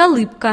Колыбка.